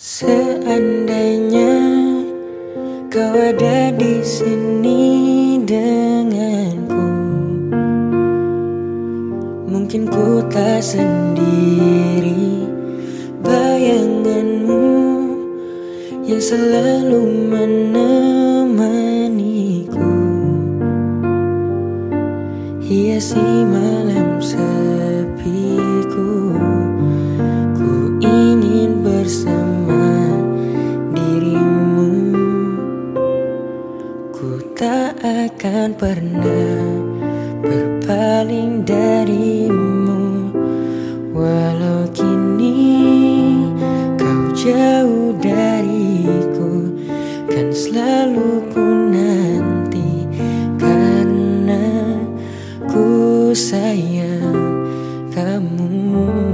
Seandainya kau ada di sini denganku, mungkin ku tak sendiri. Bayanganmu yang selalu menemaniku, hiasi malam sepiku. tak akan pernah berpaling darimu. Walau kini kau jauh dariku Kan selalu ku nanti Karena ku sayang kamu.